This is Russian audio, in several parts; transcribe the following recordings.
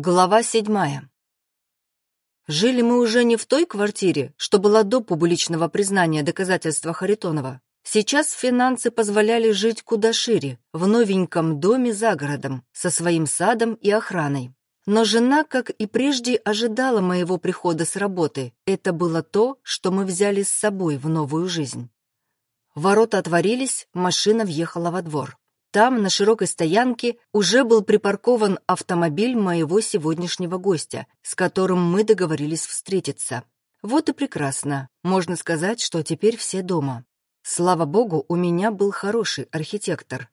Глава седьмая. Жили мы уже не в той квартире, что была до публичного признания доказательства Харитонова. Сейчас финансы позволяли жить куда шире, в новеньком доме за городом, со своим садом и охраной. Но жена, как и прежде, ожидала моего прихода с работы. Это было то, что мы взяли с собой в новую жизнь. Ворота отворились, машина въехала во двор. Там, на широкой стоянке, уже был припаркован автомобиль моего сегодняшнего гостя, с которым мы договорились встретиться. Вот и прекрасно. Можно сказать, что теперь все дома. Слава богу, у меня был хороший архитектор.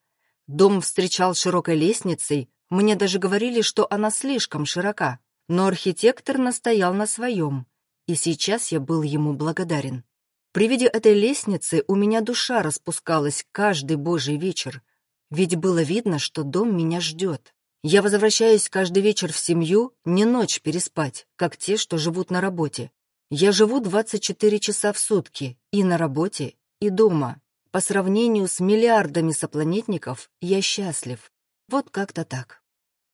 Дом встречал широкой лестницей, мне даже говорили, что она слишком широка, но архитектор настоял на своем, и сейчас я был ему благодарен. При виде этой лестницы у меня душа распускалась каждый божий вечер — ведь было видно, что дом меня ждет. Я возвращаюсь каждый вечер в семью, не ночь переспать, как те, что живут на работе. Я живу 24 часа в сутки и на работе, и дома. По сравнению с миллиардами сопланетников я счастлив. Вот как-то так.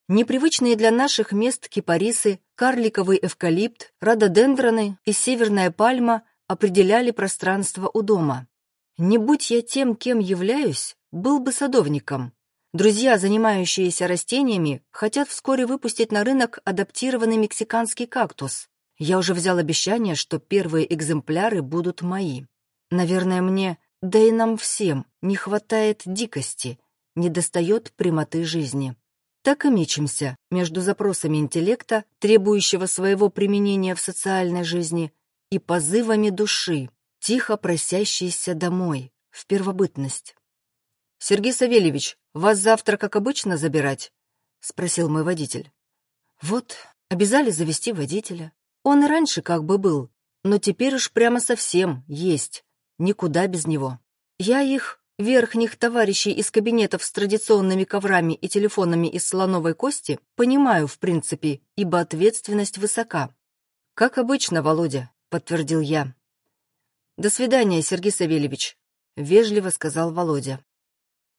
Непривычные для наших мест кипарисы, карликовый эвкалипт, рододендроны и северная пальма определяли пространство у дома. Не будь я тем, кем являюсь, был бы садовником. Друзья, занимающиеся растениями, хотят вскоре выпустить на рынок адаптированный мексиканский кактус. Я уже взял обещание, что первые экземпляры будут мои. Наверное, мне, да и нам всем, не хватает дикости, недостает прямоты жизни. Так и мечемся между запросами интеллекта, требующего своего применения в социальной жизни, и позывами души, тихо просящейся домой, в первобытность. «Сергей Савельевич, вас завтра, как обычно, забирать?» — спросил мой водитель. «Вот, обязали завести водителя. Он и раньше как бы был, но теперь уж прямо совсем есть. Никуда без него. Я их, верхних товарищей из кабинетов с традиционными коврами и телефонами из слоновой кости, понимаю, в принципе, ибо ответственность высока. «Как обычно, Володя», — подтвердил я. «До свидания, Сергей Савельевич», — вежливо сказал Володя.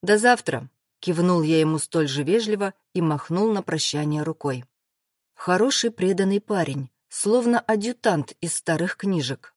«До завтра», — кивнул я ему столь же вежливо и махнул на прощание рукой. Хороший преданный парень, словно адъютант из старых книжек.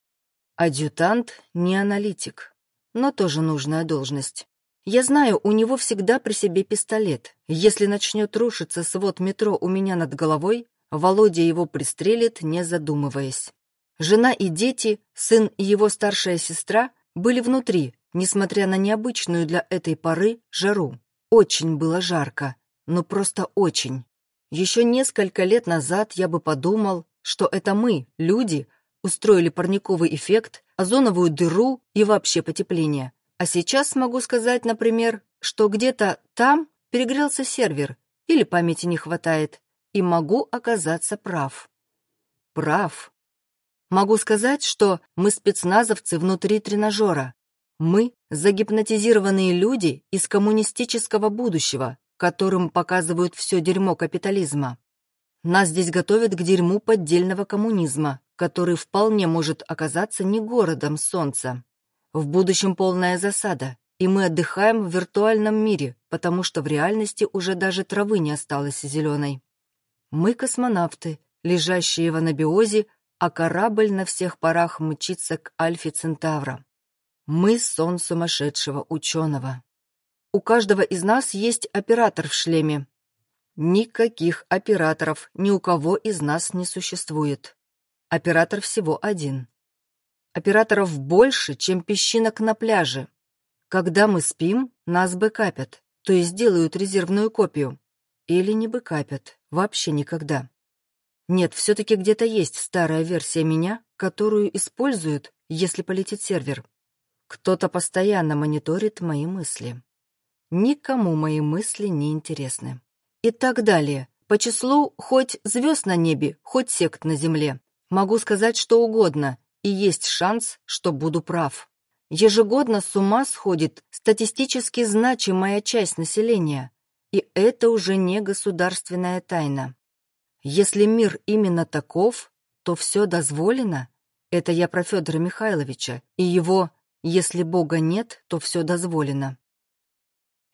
Адъютант не аналитик, но тоже нужная должность. Я знаю, у него всегда при себе пистолет. Если начнет рушиться свод метро у меня над головой, Володя его пристрелит, не задумываясь. Жена и дети, сын и его старшая сестра были внутри, несмотря на необычную для этой поры жару. Очень было жарко, но просто очень. Еще несколько лет назад я бы подумал, что это мы, люди, устроили парниковый эффект, озоновую дыру и вообще потепление. А сейчас могу сказать, например, что где-то там перегрелся сервер или памяти не хватает, и могу оказаться прав. Прав. Могу сказать, что мы спецназовцы внутри тренажера, мы — загипнотизированные люди из коммунистического будущего, которым показывают все дерьмо капитализма. Нас здесь готовят к дерьму поддельного коммунизма, который вполне может оказаться не городом солнца. В будущем полная засада, и мы отдыхаем в виртуальном мире, потому что в реальности уже даже травы не осталось зеленой. Мы космонавты, лежащие в анабиозе, а корабль на всех парах мчится к Альфе Центавра. Мы сон сумасшедшего ученого. У каждого из нас есть оператор в шлеме. Никаких операторов ни у кого из нас не существует. Оператор всего один. Операторов больше, чем песчинок на пляже. Когда мы спим, нас бэкапят, то есть делают резервную копию. Или не бэкапят, вообще никогда. Нет, все-таки где-то есть старая версия меня, которую используют, если полетит сервер. Кто-то постоянно мониторит мои мысли. Никому мои мысли не интересны. И так далее. По числу хоть звезд на небе, хоть сект на земле. Могу сказать что угодно, и есть шанс, что буду прав. Ежегодно с ума сходит статистически значимая часть населения, и это уже не государственная тайна. Если мир именно таков, то все дозволено. Это я про Федора Михайловича и его если Бога нет, то все дозволено.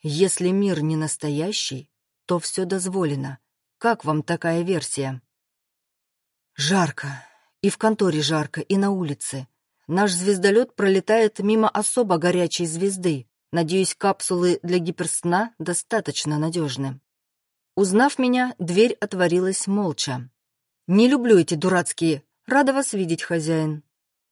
Если мир не настоящий, то все дозволено. Как вам такая версия? Жарко. И в конторе жарко, и на улице. Наш звездолет пролетает мимо особо горячей звезды. Надеюсь, капсулы для гиперсна достаточно надежны. Узнав меня, дверь отворилась молча. «Не люблю эти дурацкие. Рада вас видеть, хозяин.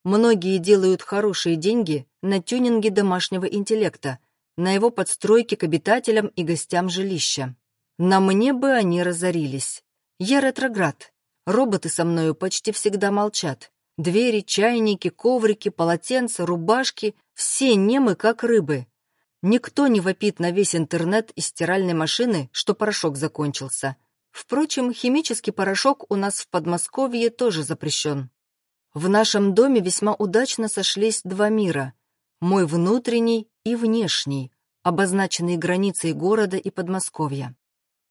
Многие делают хорошие деньги на тюнинге домашнего интеллекта, на его подстройке к обитателям и гостям жилища. На мне бы они разорились. Я ретроград. Роботы со мною почти всегда молчат. Двери, чайники, коврики, полотенца, рубашки — все немы, как рыбы. Никто не вопит на весь интернет из стиральной машины, что порошок закончился. Впрочем, химический порошок у нас в Подмосковье тоже запрещен. В нашем доме весьма удачно сошлись два мира — мой внутренний и внешний, обозначенные границей города и Подмосковья.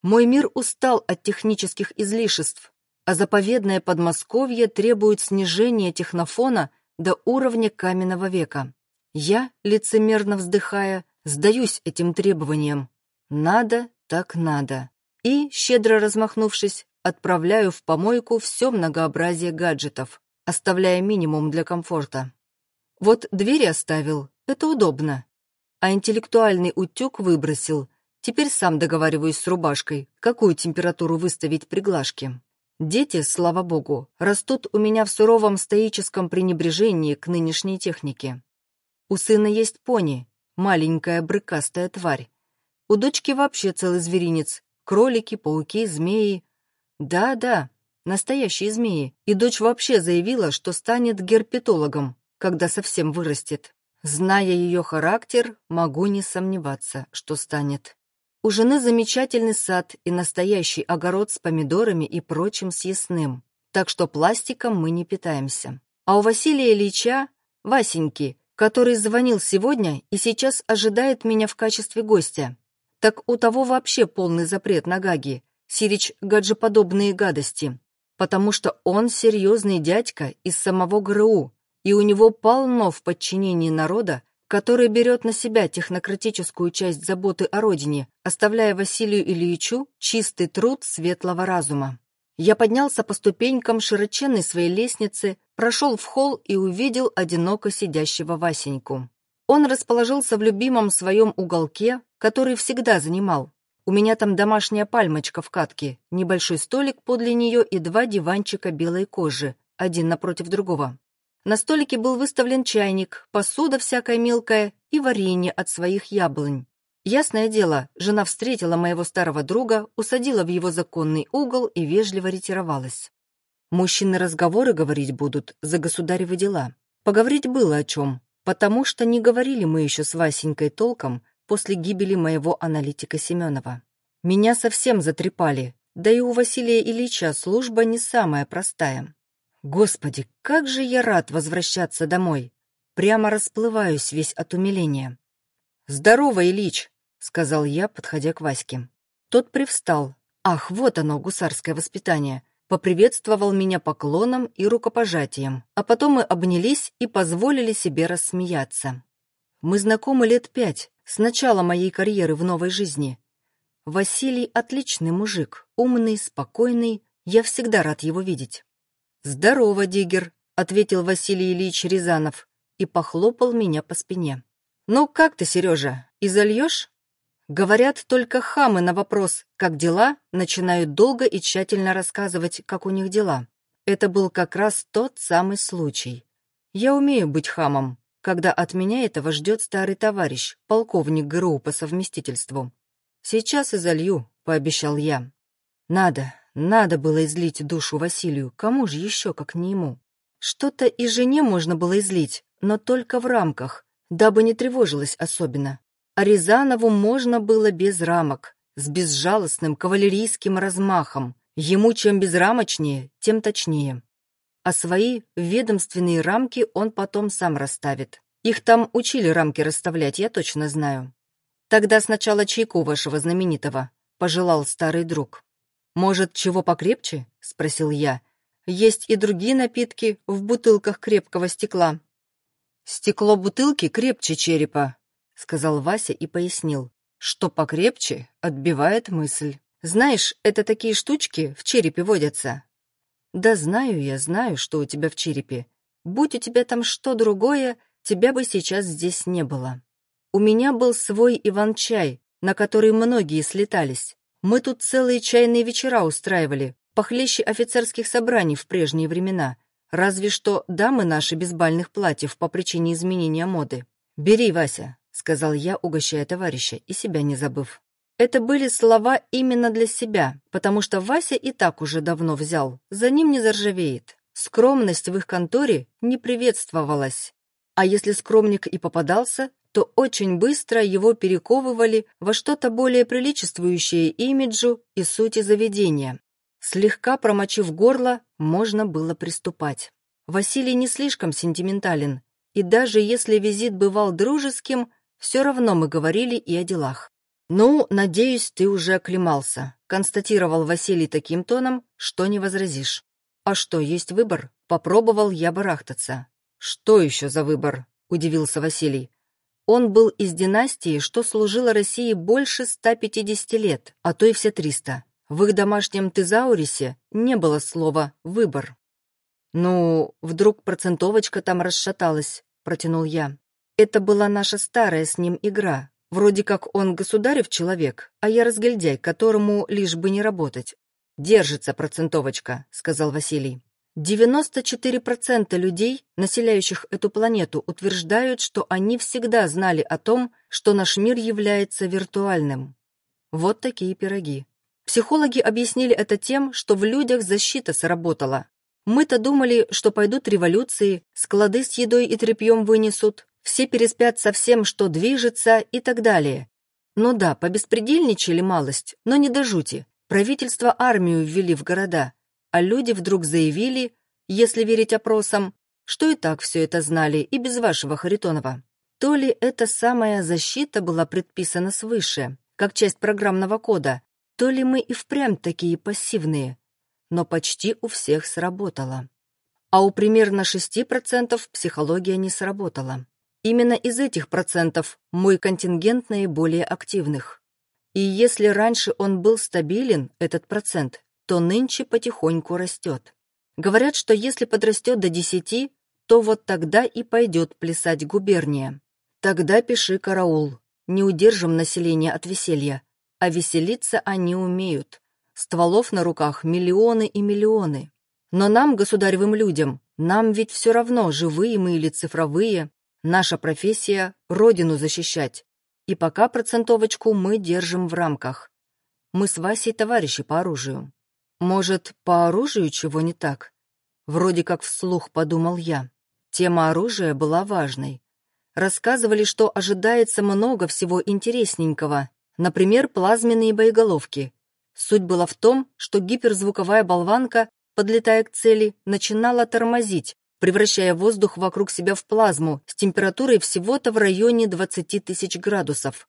Мой мир устал от технических излишеств, а заповедное Подмосковье требует снижения технофона до уровня каменного века. Я, лицемерно вздыхая, сдаюсь этим требованиям. Надо, так надо. И, щедро размахнувшись, отправляю в помойку все многообразие гаджетов, оставляя минимум для комфорта. Вот двери оставил, это удобно. А интеллектуальный утюг выбросил. Теперь сам договариваюсь с рубашкой, какую температуру выставить при глажке. Дети, слава богу, растут у меня в суровом стоическом пренебрежении к нынешней технике. У сына есть пони, маленькая брыкастая тварь. У дочки вообще целый зверинец. Кролики, пауки, змеи. Да-да, настоящие змеи. И дочь вообще заявила, что станет герпетологом, когда совсем вырастет. Зная ее характер, могу не сомневаться, что станет. У жены замечательный сад и настоящий огород с помидорами и прочим съестным, так что пластиком мы не питаемся. А у Василия Ильича, Васеньки, который звонил сегодня и сейчас ожидает меня в качестве гостя. Так у того вообще полный запрет на гаги, сирич гаджеподобные гадости, потому что он серьезный дядька из самого ГРУ, и у него полно в подчинении народа, который берет на себя технократическую часть заботы о родине, оставляя Василию Ильичу чистый труд светлого разума. Я поднялся по ступенькам широченной своей лестницы, прошел в холл и увидел одиноко сидящего Васеньку. Он расположился в любимом своем уголке, который всегда занимал. У меня там домашняя пальмочка в катке, небольшой столик подле нее и два диванчика белой кожи, один напротив другого. На столике был выставлен чайник, посуда всякая мелкая и варенье от своих яблонь. Ясное дело, жена встретила моего старого друга, усадила в его законный угол и вежливо ретировалась. Мужчины разговоры говорить будут за государевы дела. Поговорить было о чем, потому что не говорили мы еще с Васенькой толком после гибели моего аналитика Семенова. Меня совсем затрепали, да и у Василия Ильича служба не самая простая. Господи, как же я рад возвращаться домой! Прямо расплываюсь весь от умиления. «Здорово, Ильич!» — сказал я, подходя к Ваське. Тот привстал. Ах, вот оно, гусарское воспитание. Поприветствовал меня поклоном и рукопожатием, а потом мы обнялись и позволили себе рассмеяться. Мы знакомы лет пять, с начала моей карьеры в новой жизни. Василий отличный мужик, умный, спокойный, я всегда рад его видеть. «Здорово, Диггер», — ответил Василий Ильич Рязанов и похлопал меня по спине. «Ну как ты, Сережа, и зальешь?» Говорят, только хамы на вопрос «как дела?» начинают долго и тщательно рассказывать, как у них дела. Это был как раз тот самый случай. Я умею быть хамом, когда от меня этого ждет старый товарищ, полковник ГРУ по совместительству. «Сейчас и залью», — пообещал я. «Надо, надо было излить душу Василию, кому же еще, как не ему? Что-то и жене можно было излить, но только в рамках, дабы не тревожилась особенно. Рязанову можно было без рамок, с безжалостным кавалерийским размахом. Ему чем безрамочнее, тем точнее. А свои ведомственные рамки он потом сам расставит. Их там учили рамки расставлять, я точно знаю. Тогда сначала чайку вашего знаменитого, пожелал старый друг. Может, чего покрепче? спросил я. Есть и другие напитки в бутылках крепкого стекла. Стекло бутылки крепче черепа, — сказал Вася и пояснил. «Что покрепче, отбивает мысль. Знаешь, это такие штучки в черепе водятся. Да знаю я, знаю, что у тебя в черепе. Будь у тебя там что другое, тебя бы сейчас здесь не было. У меня был свой Иван-чай, на который многие слетались. Мы тут целые чайные вечера устраивали, похлеще офицерских собраний в прежние времена. Разве что дамы наши без бальных платьев по причине изменения моды. «Бери, Вася», — сказал я, угощая товарища, и себя не забыв. Это были слова именно для себя, потому что Вася и так уже давно взял, за ним не заржавеет. Скромность в их конторе не приветствовалась. А если скромник и попадался, то очень быстро его перековывали во что-то более приличествующее имиджу и сути заведения. Слегка промочив горло, можно было приступать. Василий не слишком сентиментален, и даже если визит бывал дружеским, все равно мы говорили и о делах. «Ну, надеюсь, ты уже оклемался», — констатировал Василий таким тоном, что не возразишь. «А что, есть выбор?» Попробовал я барахтаться. «Что еще за выбор?» — удивился Василий. Он был из династии, что служила России больше 150 лет, а то и все 300. В их домашнем тезаурисе не было слова «выбор». «Ну, вдруг процентовочка там расшаталась», — протянул я. «Это была наша старая с ним игра. Вроде как он государев человек, а я разгильдяй, которому лишь бы не работать». «Держится процентовочка», — сказал Василий. 94% людей, населяющих эту планету, утверждают, что они всегда знали о том, что наш мир является виртуальным. Вот такие пироги. Психологи объяснили это тем, что в людях защита сработала. Мы-то думали, что пойдут революции, склады с едой и тряпьем вынесут, все переспят со всем, что движется и так далее. Ну да, побеспредельничали малость, но не до жути. Правительство армию ввели в города, а люди вдруг заявили, если верить опросам, что и так все это знали и без вашего Харитонова. То ли эта самая защита была предписана свыше, как часть программного кода, то ли мы и впрямь такие пассивные, но почти у всех сработало. А у примерно 6% психология не сработала. Именно из этих процентов мой контингент наиболее активных. И если раньше он был стабилен, этот процент, то нынче потихоньку растет. Говорят, что если подрастет до десяти, то вот тогда и пойдет плясать губерния. Тогда пиши караул. Не удержим население от веселья. А веселиться они умеют. Стволов на руках миллионы и миллионы. Но нам, государевым людям, нам ведь все равно, живые мы или цифровые, наша профессия — родину защищать. И пока процентовочку мы держим в рамках. Мы с Васей товарищи по оружию. Может, по оружию чего не так? Вроде как вслух подумал я. Тема оружия была важной. Рассказывали, что ожидается много всего интересненького, например, плазменные боеголовки. Суть была в том, что гиперзвуковая болванка, подлетая к цели, начинала тормозить, превращая воздух вокруг себя в плазму с температурой всего-то в районе 20 тысяч градусов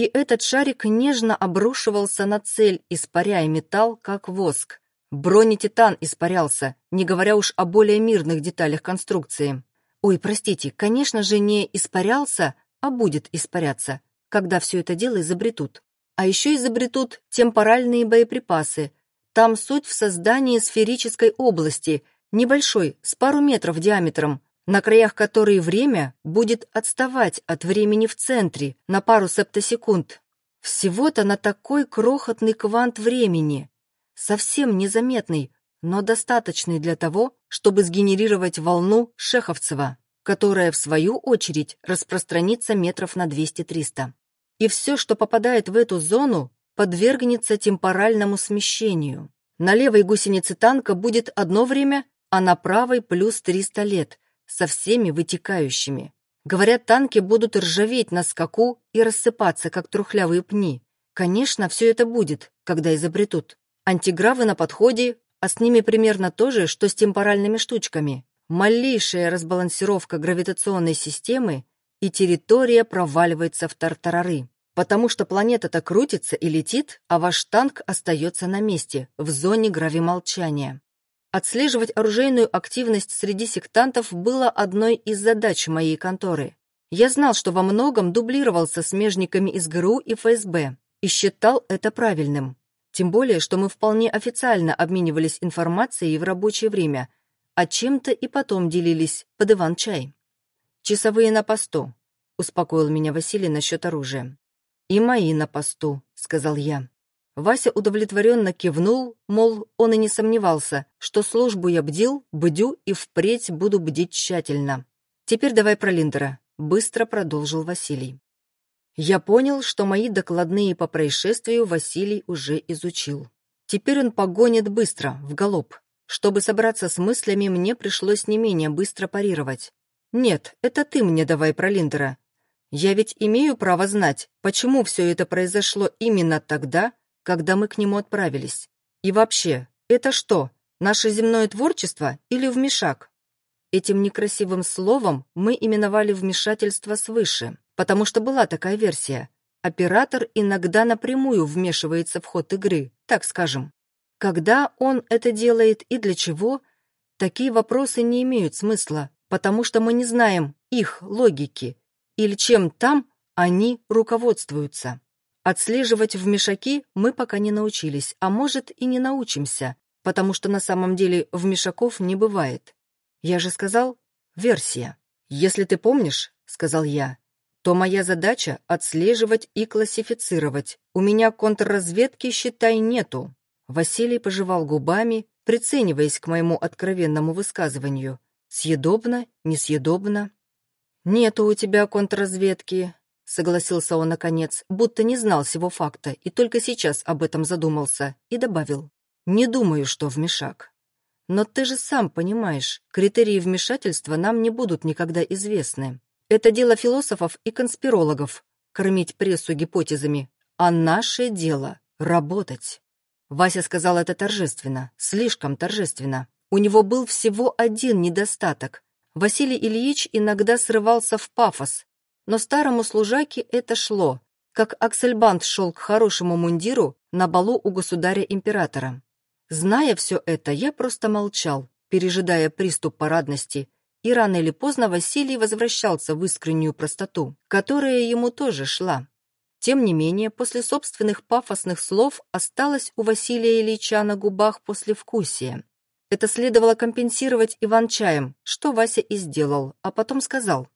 и этот шарик нежно обрушивался на цель, испаряя металл, как воск. Бронетитан испарялся, не говоря уж о более мирных деталях конструкции. Ой, простите, конечно же, не испарялся, а будет испаряться, когда все это дело изобретут. А еще изобретут темпоральные боеприпасы. Там суть в создании сферической области, небольшой, с пару метров диаметром, на краях которой время будет отставать от времени в центре на пару септосекунд. Всего-то на такой крохотный квант времени, совсем незаметный, но достаточный для того, чтобы сгенерировать волну Шеховцева, которая, в свою очередь, распространится метров на 200-300. И все, что попадает в эту зону, подвергнется темпоральному смещению. На левой гусенице танка будет одно время, а на правой плюс 300 лет, со всеми вытекающими. Говорят, танки будут ржаветь на скаку и рассыпаться, как трухлявые пни. Конечно, все это будет, когда изобретут. Антигравы на подходе, а с ними примерно то же, что с темпоральными штучками. Малейшая разбалансировка гравитационной системы, и территория проваливается в тартарары. Потому что планета-то крутится и летит, а ваш танк остается на месте, в зоне гравимолчания. Отслеживать оружейную активность среди сектантов было одной из задач моей конторы. Я знал, что во многом дублировался смежниками из ГРУ и ФСБ, и считал это правильным. Тем более, что мы вполне официально обменивались информацией в рабочее время, а чем-то и потом делились под Иван-чай. «Часовые на посту», — успокоил меня Василий насчет оружия. «И мои на посту», — сказал я. Вася удовлетворенно кивнул, мол, он и не сомневался, что службу я бдил, бдю и впредь буду бдить тщательно. «Теперь давай про Линдера», — быстро продолжил Василий. Я понял, что мои докладные по происшествию Василий уже изучил. Теперь он погонит быстро, в галоп. Чтобы собраться с мыслями, мне пришлось не менее быстро парировать. «Нет, это ты мне давай про Линдера. Я ведь имею право знать, почему все это произошло именно тогда, когда мы к нему отправились. И вообще, это что, наше земное творчество или вмешак? Этим некрасивым словом мы именовали вмешательство свыше, потому что была такая версия. Оператор иногда напрямую вмешивается в ход игры, так скажем. Когда он это делает и для чего, такие вопросы не имеют смысла, потому что мы не знаем их логики или чем там они руководствуются. Отслеживать в мешаки мы пока не научились, а может и не научимся, потому что на самом деле в мешаков не бывает. Я же сказал, версия. Если ты помнишь, сказал я, то моя задача — отслеживать и классифицировать. У меня контрразведки, считай, нету. Василий пожевал губами, прицениваясь к моему откровенному высказыванию. Съедобно, несъедобно. «Нету у тебя контрразведки», — согласился он наконец, будто не знал всего факта и только сейчас об этом задумался, и добавил. «Не думаю, что в мешак. Но ты же сам понимаешь, критерии вмешательства нам не будут никогда известны. Это дело философов и конспирологов — кормить прессу гипотезами, а наше дело — работать». Вася сказал это торжественно, слишком торжественно. У него был всего один недостаток — Василий Ильич иногда срывался в пафос, но старому служаке это шло, как Аксельбанд шел к хорошему мундиру на балу у государя-императора. Зная все это, я просто молчал, пережидая приступ парадности, и рано или поздно Василий возвращался в искреннюю простоту, которая ему тоже шла. Тем не менее, после собственных пафосных слов осталось у Василия Ильича на губах послевкусие. Это следовало компенсировать Иван-чаем, что Вася и сделал, а потом сказал.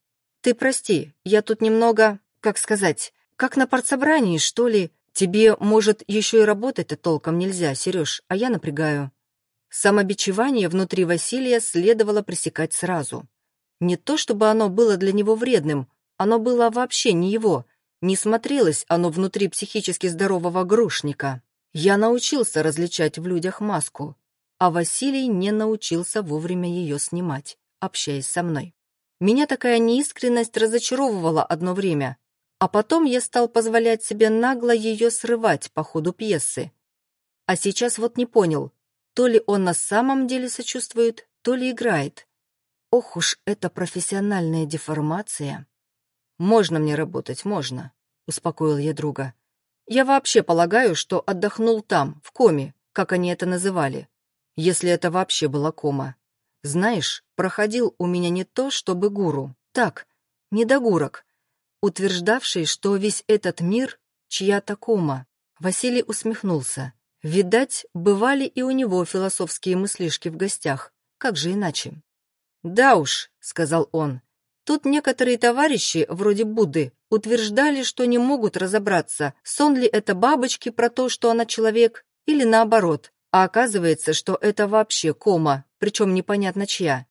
«Ты прости, я тут немного, как сказать, как на партсобрании, что ли. Тебе, может, еще и работать-то толком нельзя, Сереж, а я напрягаю». Самобичевание внутри Василия следовало пресекать сразу. Не то чтобы оно было для него вредным, оно было вообще не его, не смотрелось оно внутри психически здорового грушника. Я научился различать в людях маску, а Василий не научился вовремя ее снимать, общаясь со мной. Меня такая неискренность разочаровывала одно время, а потом я стал позволять себе нагло ее срывать по ходу пьесы. А сейчас вот не понял, то ли он на самом деле сочувствует, то ли играет. Ох уж эта профессиональная деформация. «Можно мне работать, можно», — успокоил я друга. «Я вообще полагаю, что отдохнул там, в коме, как они это называли если это вообще была кома. Знаешь, проходил у меня не то, чтобы гуру, так, недогурок, утверждавший, что весь этот мир — чья-то кома. Василий усмехнулся. Видать, бывали и у него философские мыслишки в гостях. Как же иначе? «Да уж», — сказал он, — «тут некоторые товарищи, вроде Будды, утверждали, что не могут разобраться, сон ли это бабочки про то, что она человек, или наоборот, а оказывается, что это вообще кома, причем непонятно чья.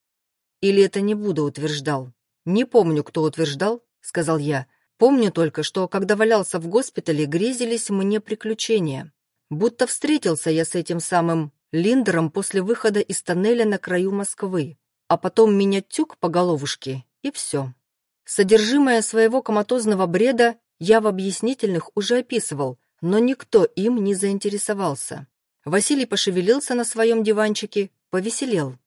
Или это не Будда утверждал. Не помню, кто утверждал, сказал я. Помню только, что когда валялся в госпитале, грезились мне приключения. Будто встретился я с этим самым Линдером после выхода из тоннеля на краю Москвы, а потом меня тюк по головушке, и все. Содержимое своего коматозного бреда я в объяснительных уже описывал, но никто им не заинтересовался. Василий пошевелился на своем диванчике, повеселел.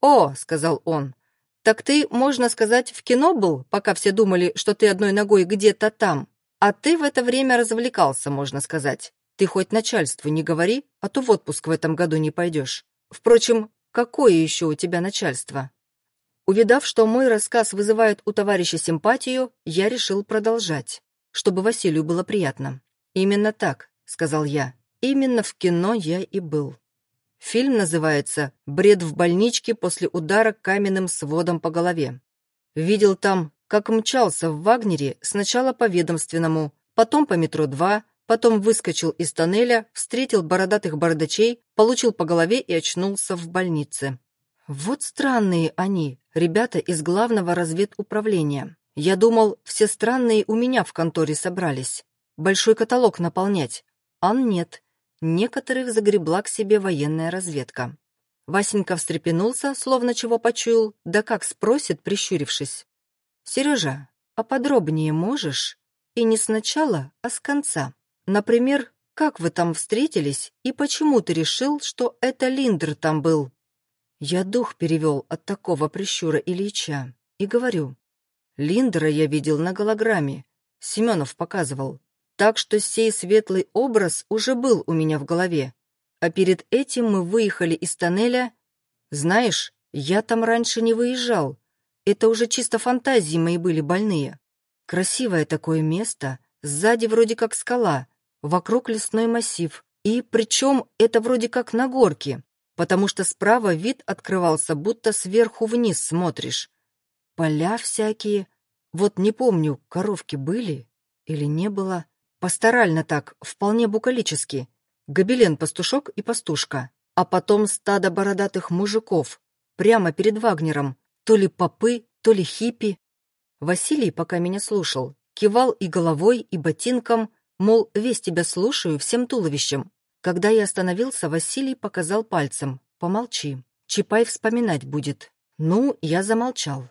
«О», — сказал он, — «так ты, можно сказать, в кино был, пока все думали, что ты одной ногой где-то там, а ты в это время развлекался, можно сказать. Ты хоть начальству не говори, а то в отпуск в этом году не пойдешь. Впрочем, какое еще у тебя начальство?» Увидав, что мой рассказ вызывает у товарища симпатию, я решил продолжать, чтобы Василию было приятно. «Именно так», — сказал я. Именно в кино я и был. Фильм называется «Бред в больничке после удара каменным сводом по голове». Видел там, как мчался в Вагнере сначала по ведомственному, потом по метро 2, потом выскочил из тоннеля, встретил бородатых бородачей, получил по голове и очнулся в больнице. Вот странные они, ребята из главного разведуправления. Я думал, все странные у меня в конторе собрались. Большой каталог наполнять. А нет. Некоторых загребла к себе военная разведка. Васенька встрепенулся, словно чего почуял, да как спросит, прищурившись. «Сережа, а подробнее можешь? И не сначала, а с конца. Например, как вы там встретились и почему ты решил, что это Линдер там был?» Я дух перевел от такого прищура Ильича и говорю. Линдера я видел на голограмме. Семенов показывал. Так что сей светлый образ уже был у меня в голове. А перед этим мы выехали из тоннеля. Знаешь, я там раньше не выезжал. Это уже чисто фантазии мои были больные. Красивое такое место, сзади вроде как скала, вокруг лесной массив. И причем это вроде как на горке, потому что справа вид открывался, будто сверху вниз смотришь. Поля всякие. Вот не помню, коровки были или не было. Пасторально так, вполне букалически. Гобелен-пастушок и пастушка. А потом стадо бородатых мужиков. Прямо перед Вагнером. То ли попы, то ли хиппи. Василий, пока меня слушал, кивал и головой, и ботинком, мол, весь тебя слушаю всем туловищем. Когда я остановился, Василий показал пальцем. «Помолчи. Чапай вспоминать будет». Ну, я замолчал.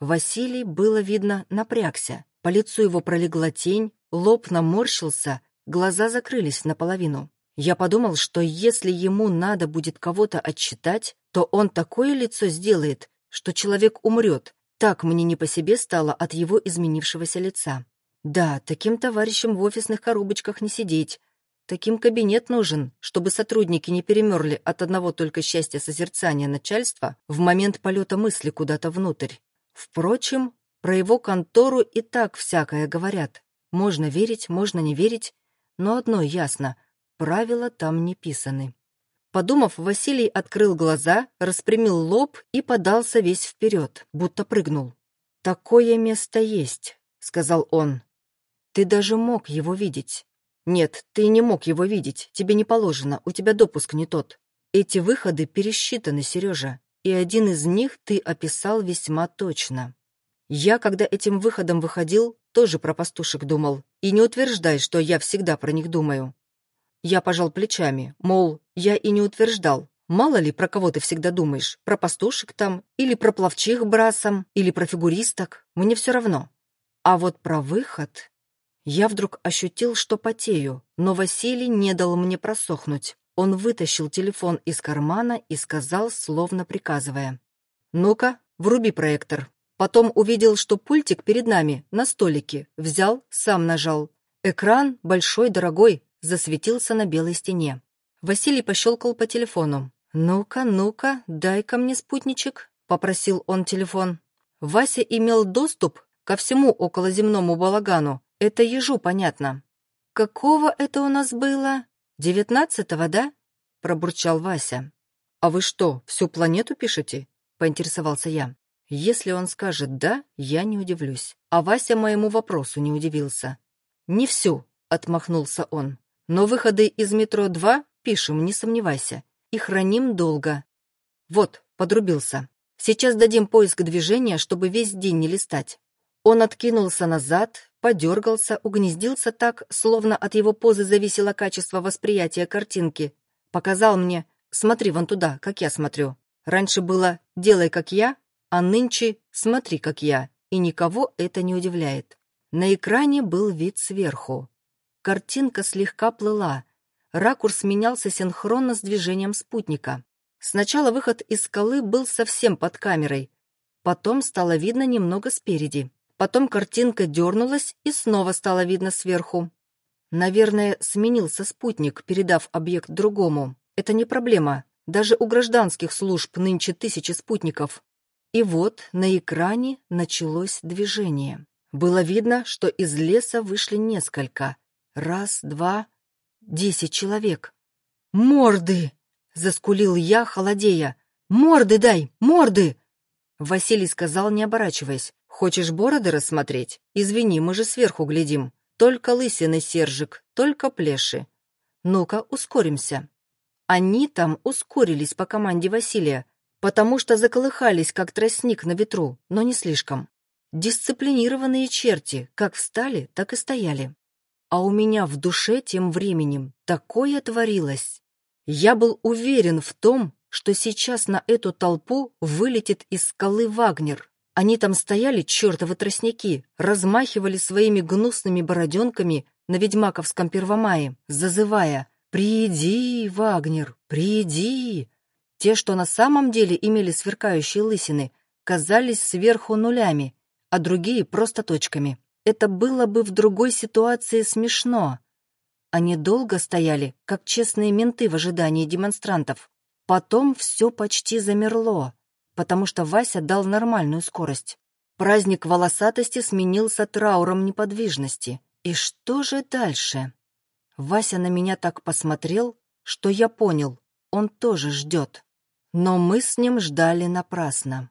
Василий, было видно, напрягся. По лицу его пролегла тень, Лоб наморщился, глаза закрылись наполовину. Я подумал, что если ему надо будет кого-то отчитать, то он такое лицо сделает, что человек умрет. Так мне не по себе стало от его изменившегося лица. Да, таким товарищам в офисных коробочках не сидеть. Таким кабинет нужен, чтобы сотрудники не перемерли от одного только счастья созерцания начальства в момент полета мысли куда-то внутрь. Впрочем, про его контору и так всякое говорят. Можно верить, можно не верить, но одно ясно — правила там не писаны. Подумав, Василий открыл глаза, распрямил лоб и подался весь вперед, будто прыгнул. «Такое место есть», — сказал он. «Ты даже мог его видеть». «Нет, ты не мог его видеть, тебе не положено, у тебя допуск не тот. Эти выходы пересчитаны, Сережа, и один из них ты описал весьма точно. Я, когда этим выходом выходил, тоже про пастушек думал. И не утверждай, что я всегда про них думаю. Я пожал плечами, мол, я и не утверждал. Мало ли, про кого ты всегда думаешь? Про пастушек там, или про пловчих брасом, или про фигуристок? Мне все равно. А вот про выход... Я вдруг ощутил, что потею, но Василий не дал мне просохнуть. Он вытащил телефон из кармана и сказал, словно приказывая. «Ну-ка, вруби проектор». Потом увидел, что пультик перед нами, на столике. Взял, сам нажал. Экран, большой, дорогой, засветился на белой стене. Василий пощелкал по телефону. «Ну-ка, ну-ка, дай-ка мне спутничек», — попросил он телефон. Вася имел доступ ко всему околоземному балагану. Это ежу понятно. «Какого это у нас было? Девятнадцатого, да?» — пробурчал Вася. «А вы что, всю планету пишете?» — поинтересовался я. Если он скажет «да», я не удивлюсь. А Вася моему вопросу не удивился. «Не всю», — отмахнулся он. «Но выходы из метро 2 пишем, не сомневайся. И храним долго». «Вот», — подрубился. «Сейчас дадим поиск движения, чтобы весь день не листать». Он откинулся назад, подергался, угнездился так, словно от его позы зависело качество восприятия картинки. Показал мне «смотри вон туда, как я смотрю». Раньше было «делай, как я», а нынче смотри, как я, и никого это не удивляет. На экране был вид сверху. Картинка слегка плыла. Ракурс менялся синхронно с движением спутника. Сначала выход из скалы был совсем под камерой. Потом стало видно немного спереди. Потом картинка дернулась и снова стало видно сверху. Наверное, сменился спутник, передав объект другому. Это не проблема. Даже у гражданских служб нынче тысячи спутников. И вот на экране началось движение. Было видно, что из леса вышли несколько. Раз, два. Десять человек. «Морды!» — заскулил я, холодея. «Морды дай! Морды!» Василий сказал, не оборачиваясь. «Хочешь бороды рассмотреть? Извини, мы же сверху глядим. Только лысины, Сержик, только плеши. Ну-ка, ускоримся». Они там ускорились по команде Василия, потому что заколыхались, как тростник на ветру, но не слишком. Дисциплинированные черти как встали, так и стояли. А у меня в душе тем временем такое творилось. Я был уверен в том, что сейчас на эту толпу вылетит из скалы Вагнер. Они там стояли, чертовы тростники, размахивали своими гнусными бороденками на ведьмаковском первомае, зазывая «Приди, Вагнер, приди!» Те, что на самом деле имели сверкающие лысины, казались сверху нулями, а другие просто точками. Это было бы в другой ситуации смешно. Они долго стояли, как честные менты в ожидании демонстрантов. Потом все почти замерло, потому что Вася дал нормальную скорость. Праздник волосатости сменился трауром неподвижности. И что же дальше? Вася на меня так посмотрел, что я понял, он тоже ждет. Но мы с ним ждали напрасно.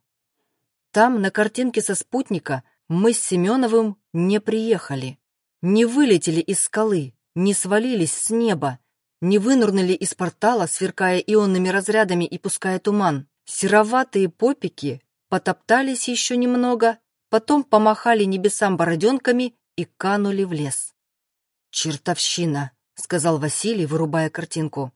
Там, на картинке со спутника, мы с Семеновым не приехали. Не вылетели из скалы, не свалились с неба, не вынырнули из портала, сверкая ионными разрядами и пуская туман. Сероватые попики потоптались еще немного, потом помахали небесам бороденками и канули в лес. «Чертовщина», — сказал Василий, вырубая картинку.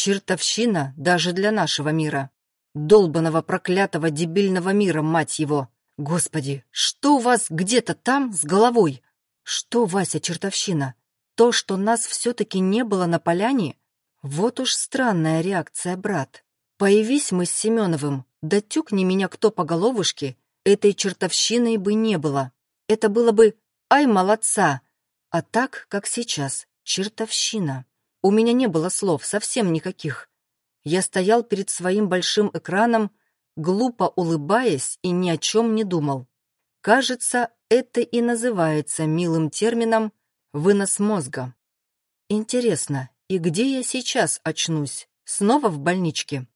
«Чертовщина даже для нашего мира. Долбанного проклятого дебильного мира, мать его! Господи, что у вас где-то там с головой? Что, Вася, чертовщина? То, что нас все-таки не было на поляне? Вот уж странная реакция, брат. Появись мы с Семеновым, да тюкни меня кто по головушке, этой чертовщиной бы не было. Это было бы «Ай, молодца!» А так, как сейчас, чертовщина. У меня не было слов, совсем никаких. Я стоял перед своим большим экраном, глупо улыбаясь и ни о чем не думал. Кажется, это и называется милым термином Вынос мозга. Интересно, и где я сейчас очнусь? Снова в больничке?